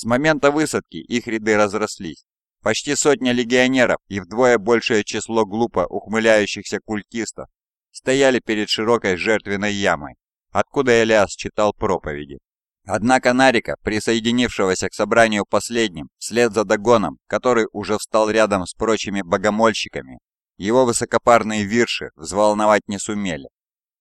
С момента высадки их ряды разрослись. Почти сотня легионеров и вдвое большее число глупо ухмыляющихся культистов стояли перед широкой жертвенной ямой, откуда Элиас читал проповеди. Однако Нарика, присоединившегося к собранию последним, вслед за Дагоном, который уже встал рядом с прочими богомольщиками, его высокопарные вирши взволновать не сумели.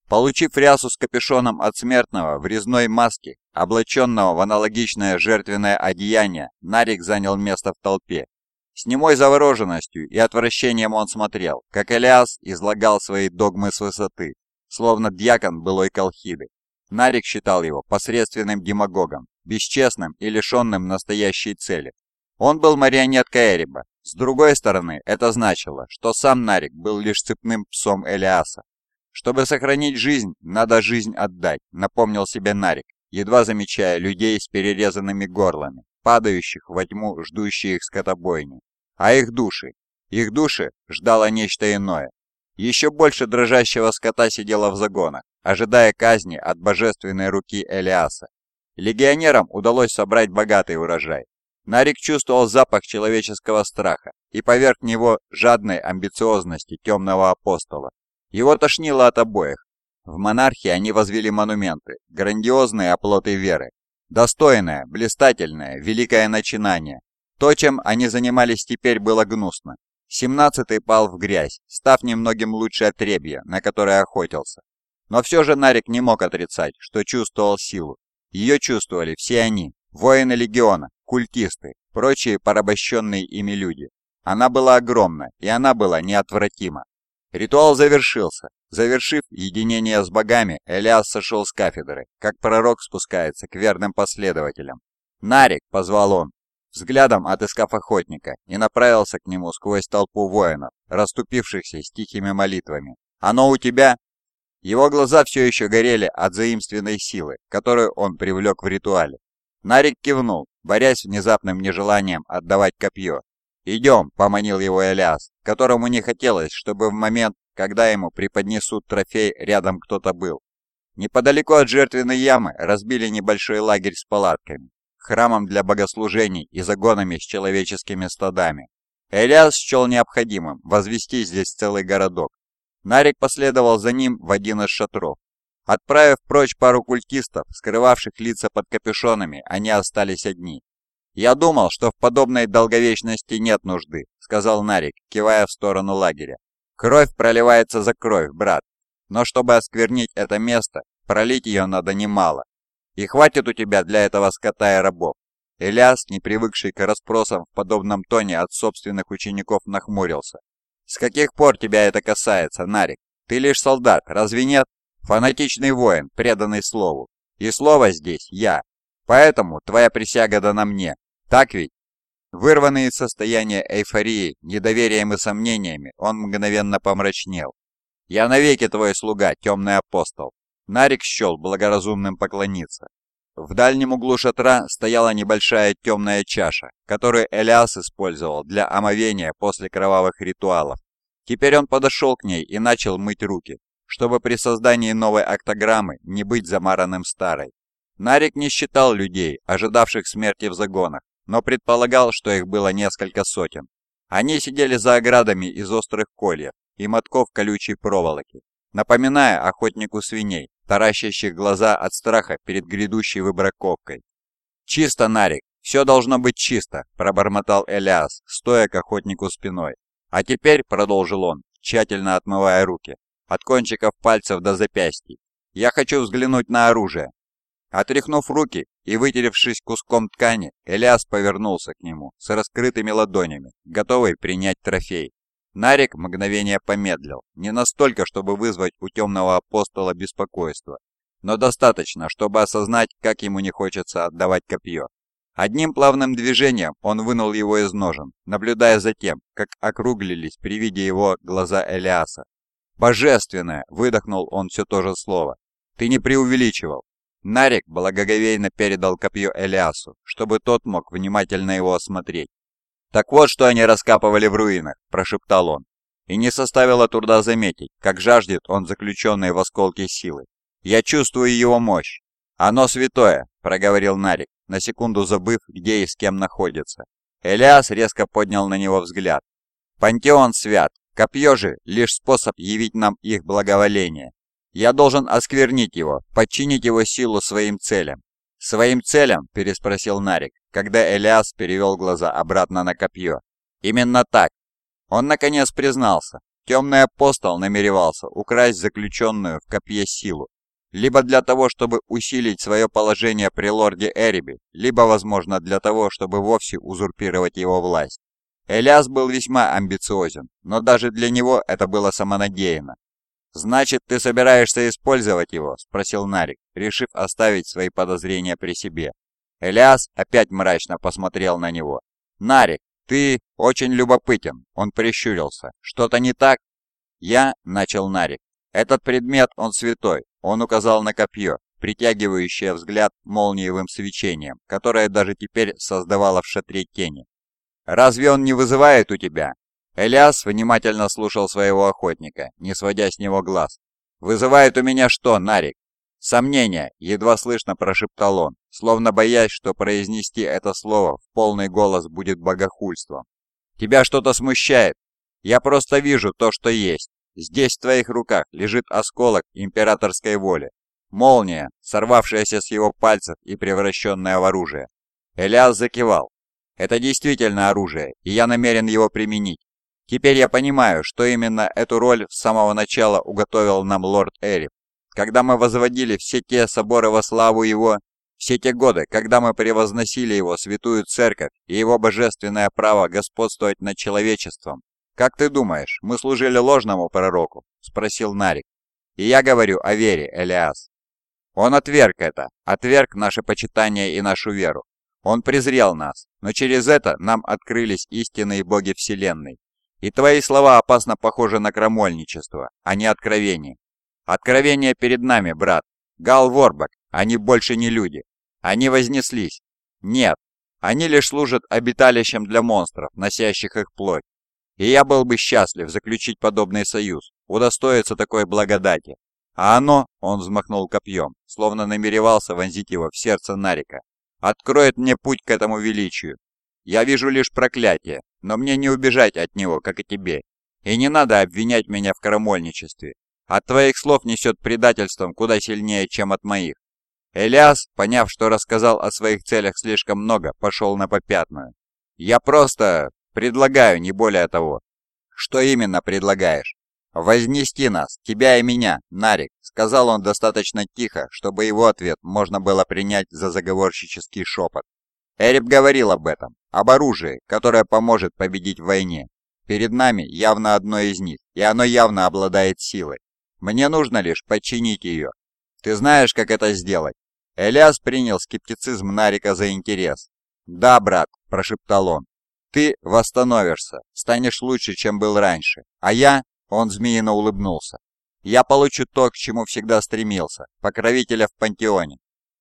Получив рясу с капюшоном от смертного в резной маске, облаченного в аналогичное жертвенное одеяние, Нарик занял место в толпе. С немой завороженностью и отвращением он смотрел, как Элиас излагал свои догмы с высоты, словно дьякон былой Колхиды. Нарик считал его посредственным демагогом, бесчестным и лишенным настоящей цели. Он был марионеткой Эриба. С другой стороны, это значило, что сам Нарик был лишь цепным псом Элиаса. Чтобы сохранить жизнь, надо жизнь отдать, напомнил себе Нарик, едва замечая людей с перерезанными горлами, падающих во тьму, ждущие их скотобойни. А их души? Их души ждало нечто иное. Еще больше дрожащего скота сидело в загонах, ожидая казни от божественной руки Элиаса. Легионерам удалось собрать богатый урожай. Нарик чувствовал запах человеческого страха и поверх него жадной амбициозности темного апостола. Его тошнило от обоих. В монархии они возвели монументы, грандиозные оплоты веры. Достойное, блистательное, великое начинание. То, чем они занимались теперь, было гнусно. Семнадцатый пал в грязь, став немногим лучше отребья, на которое охотился. Но все же Нарик не мог отрицать, что чувствовал силу. Ее чувствовали все они, воины легиона, культисты, прочие порабощенные ими люди. Она была огромна, и она была неотвратима. Ритуал завершился. Завершив единение с богами, Элиас сошел с кафедры, как пророк спускается к верным последователям. «Нарик!» — позвал он, взглядом отыскав охотника, и направился к нему сквозь толпу воинов, расступившихся с тихими молитвами. «Оно у тебя?» Его глаза все еще горели от заимственной силы, которую он привлек в ритуале. Нарик кивнул, борясь с внезапным нежеланием отдавать копье. «Идем», — поманил его Элиас, которому не хотелось, чтобы в момент, когда ему преподнесут трофей, рядом кто-то был. Неподалеку от жертвенной ямы разбили небольшой лагерь с палатками, храмом для богослужений и загонами с человеческими стадами. Элиас счел необходимым возвести здесь целый городок, Нарик последовал за ним в один из шатров. Отправив прочь пару культистов, скрывавших лица под капюшонами, они остались одни. «Я думал, что в подобной долговечности нет нужды», — сказал Нарик, кивая в сторону лагеря. «Кровь проливается за кровь, брат. Но чтобы осквернить это место, пролить ее надо немало. И хватит у тебя для этого скота и рабов». Элиас, не привыкший к расспросам в подобном тоне от собственных учеников, нахмурился. «С каких пор тебя это касается, Нарик? Ты лишь солдат, разве нет? Фанатичный воин, преданный слову. И слово здесь я. Поэтому твоя присяга дана мне. Так ведь?» Вырванный из состояния эйфории, недоверием и сомнениями, он мгновенно помрачнел. «Я навеки твой слуга, темный апостол!» Нарик счел благоразумным поклониться. В дальнем углу шатра стояла небольшая темная чаша, которую Элиас использовал для омовения после кровавых ритуалов. Теперь он подошел к ней и начал мыть руки, чтобы при создании новой октограммы не быть замаранным старой. Нарик не считал людей, ожидавших смерти в загонах, но предполагал, что их было несколько сотен. Они сидели за оградами из острых кольев и мотков колючей проволоки, напоминая охотнику свиней, таращащих глаза от страха перед грядущей выбраковкой. «Чисто, Нарик, все должно быть чисто», – пробормотал Элиас, стоя к охотнику спиной. «А теперь», – продолжил он, тщательно отмывая руки, от кончиков пальцев до запястий, – «я хочу взглянуть на оружие». Отряхнув руки и вытеревшись куском ткани, Элиас повернулся к нему с раскрытыми ладонями, готовый принять трофей. Нарик мгновение помедлил, не настолько, чтобы вызвать у темного апостола беспокойство, но достаточно, чтобы осознать, как ему не хочется отдавать копье. Одним плавным движением он вынул его из ножен, наблюдая за тем, как округлились при виде его глаза Элиаса. «Божественное!» – выдохнул он все то же слово. «Ты не преувеличивал!» Нарик благоговейно передал копье Элиасу, чтобы тот мог внимательно его осмотреть. «Так вот, что они раскапывали в руинах», – прошептал он. И не составило труда заметить, как жаждет он заключенной в осколке силы. «Я чувствую его мощь». «Оно святое», – проговорил Нарик, на секунду забыв, где и с кем находится. Элиас резко поднял на него взгляд. «Пантеон свят, копье же — лишь способ явить нам их благоволение. Я должен осквернить его, подчинить его силу своим целям». «Своим целям?» – переспросил Нарик, когда Элиас перевел глаза обратно на копье. «Именно так. Он наконец признался. Темный апостол намеревался украсть заключенную в копье силу, либо для того, чтобы усилить свое положение при лорде Эриби, либо, возможно, для того, чтобы вовсе узурпировать его власть. Элиас был весьма амбициозен, но даже для него это было самонадеянно. «Значит, ты собираешься использовать его?» – спросил Нарик, решив оставить свои подозрения при себе. Элиас опять мрачно посмотрел на него. «Нарик, ты очень любопытен», – он прищурился. «Что-то не так?» «Я», – начал Нарик. «Этот предмет, он святой. Он указал на копье, притягивающее взгляд молниевым свечением, которое даже теперь создавало в шатре тени. «Разве он не вызывает у тебя?» Элиас внимательно слушал своего охотника, не сводя с него глаз. «Вызывает у меня что, Нарик?» «Сомнение», — едва слышно прошептал он, словно боясь, что произнести это слово в полный голос будет богохульством. «Тебя что-то смущает? Я просто вижу то, что есть. Здесь в твоих руках лежит осколок императорской воли. Молния, сорвавшаяся с его пальцев и превращенная в оружие. Элиас закивал. Это действительно оружие, и я намерен его применить. Теперь я понимаю, что именно эту роль с самого начала уготовил нам лорд Эрип. Когда мы возводили все те соборы во славу его, все те годы, когда мы превозносили его святую церковь и его божественное право господствовать над человечеством, «Как ты думаешь, мы служили ложному пророку?» – спросил Нарик. «И я говорю о вере, Элиас». Он отверг это, отверг наше почитание и нашу веру. Он презрел нас, но через это нам открылись истинные боги Вселенной. И твои слова опасно похожи на крамольничество, а не откровение. Откровение перед нами, брат. Гал Ворбак, они больше не люди. Они вознеслись. Нет, они лишь служат обиталищем для монстров, носящих их плоть. И я был бы счастлив заключить подобный союз, удостоиться такой благодати. А оно, он взмахнул копьем, словно намеревался вонзить его в сердце Нарика, откроет мне путь к этому величию. Я вижу лишь проклятие, но мне не убежать от него, как и тебе. И не надо обвинять меня в крамольничестве. От твоих слов несет предательством куда сильнее, чем от моих. Элиас, поняв, что рассказал о своих целях слишком много, пошел на попятную. «Я просто... Предлагаю, не более того. Что именно предлагаешь? Вознести нас, тебя и меня, Нарик, сказал он достаточно тихо, чтобы его ответ можно было принять за заговорщический шепот. Эрип говорил об этом, об оружии, которое поможет победить в войне. Перед нами явно одно из них, и оно явно обладает силой. Мне нужно лишь подчинить ее. Ты знаешь, как это сделать?» Элиас принял скептицизм Нарика за интерес. «Да, брат», – прошептал он, ты восстановишься, станешь лучше, чем был раньше. А я, он змеино улыбнулся, я получу то, к чему всегда стремился, покровителя в пантеоне.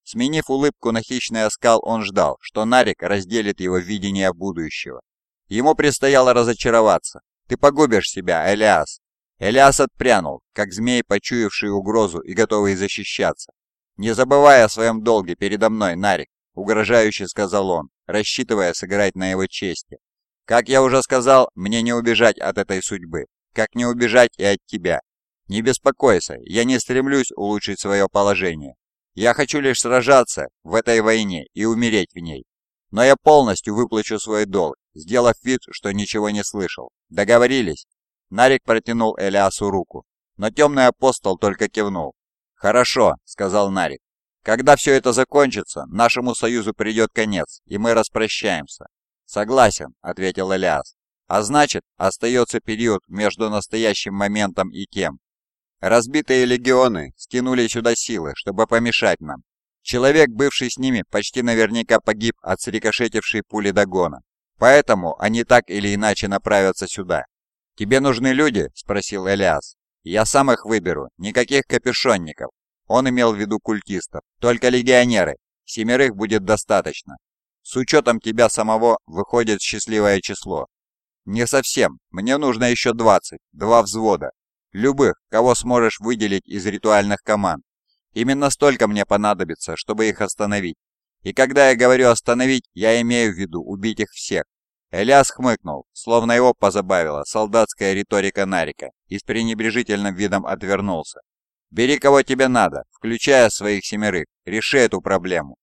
Сменив улыбку на хищный оскал, он ждал, что Нарик разделит его видение будущего. Ему предстояло разочароваться. «Ты погубишь себя, Элиас!» Элиас отпрянул, как змей, почуявший угрозу и готовый защищаться. «Не забывай о своем долге передо мной, Нарик», — угрожающе сказал он рассчитывая сыграть на его чести. Как я уже сказал, мне не убежать от этой судьбы, как не убежать и от тебя. Не беспокойся, я не стремлюсь улучшить свое положение. Я хочу лишь сражаться в этой войне и умереть в ней. Но я полностью выплачу свой долг, сделав вид, что ничего не слышал. Договорились?» Нарик протянул Элиасу руку, но темный апостол только кивнул. «Хорошо», — сказал Нарик. Когда все это закончится, нашему союзу придет конец, и мы распрощаемся. Согласен, ответил Элиас. А значит, остается период между настоящим моментом и тем. Разбитые легионы стянули сюда силы, чтобы помешать нам. Человек, бывший с ними, почти наверняка погиб от срикошетившей пули догона. Поэтому они так или иначе направятся сюда. «Тебе нужны люди?» – спросил Элиас. «Я сам их выберу, никаких капюшонников. Он имел в виду культистов. Только легионеры. Семерых будет достаточно. С учетом тебя самого выходит счастливое число. Не совсем. Мне нужно еще 20. Два взвода. Любых, кого сможешь выделить из ритуальных команд. Именно столько мне понадобится, чтобы их остановить. И когда я говорю остановить, я имею в виду убить их всех. Элиас хмыкнул, словно его позабавила солдатская риторика Нарика, и с пренебрежительным видом отвернулся. «Бери кого тебе надо, включая своих семерых, реши эту проблему».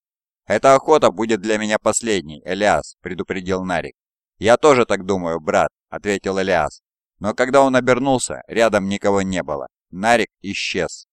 «Эта охота будет для меня последней, Элиас», — предупредил Нарик. «Я тоже так думаю, брат», — ответил Элиас. Но когда он обернулся, рядом никого не было. Нарик исчез.